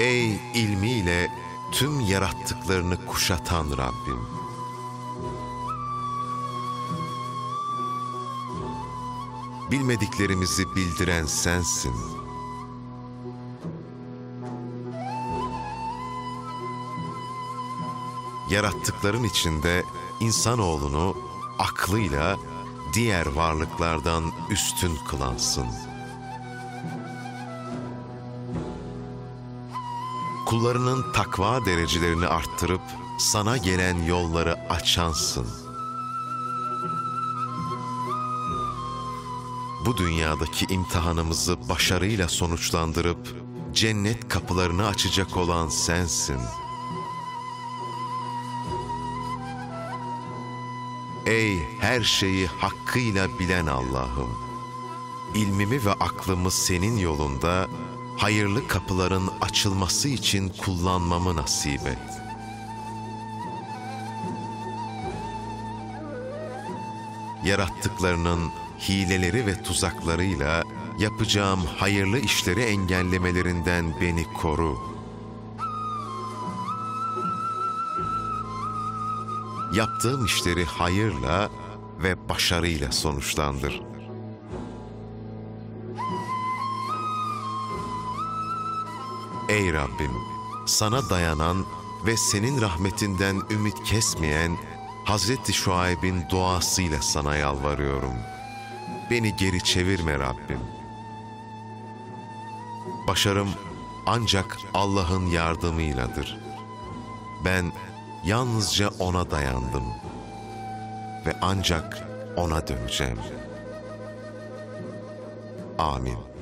Ey ilmiyle tüm yarattıklarını kuşatan Rabbim. Bilmediklerimizi bildiren sensin. Yarattıkların içinde insanoğlunu aklıyla diğer varlıklardan üstün kılansın. Kullarının takva derecelerini arttırıp sana gelen yolları açansın. Bu dünyadaki imtihanımızı başarıyla sonuçlandırıp cennet kapılarını açacak olan sensin. Ey her şeyi hakkıyla bilen Allah'ım! İlmimi ve aklımı senin yolunda hayırlı kapıların açılması için kullanmamı nasip et. Yarattıklarının hileleri ve tuzaklarıyla yapacağım hayırlı işleri engellemelerinden beni koru. Yaptığım işleri hayırla ve başarıyla sonuçlandır. Ey Rabbim, sana dayanan ve senin rahmetinden ümit kesmeyen Hazreti Şuayb'in duasıyla sana yalvarıyorum. Beni geri çevirme Rabbim. Başarım ancak Allah'ın yardımıyladır. Ben yalnızca O'na dayandım ve ancak O'na döneceğim. Amin.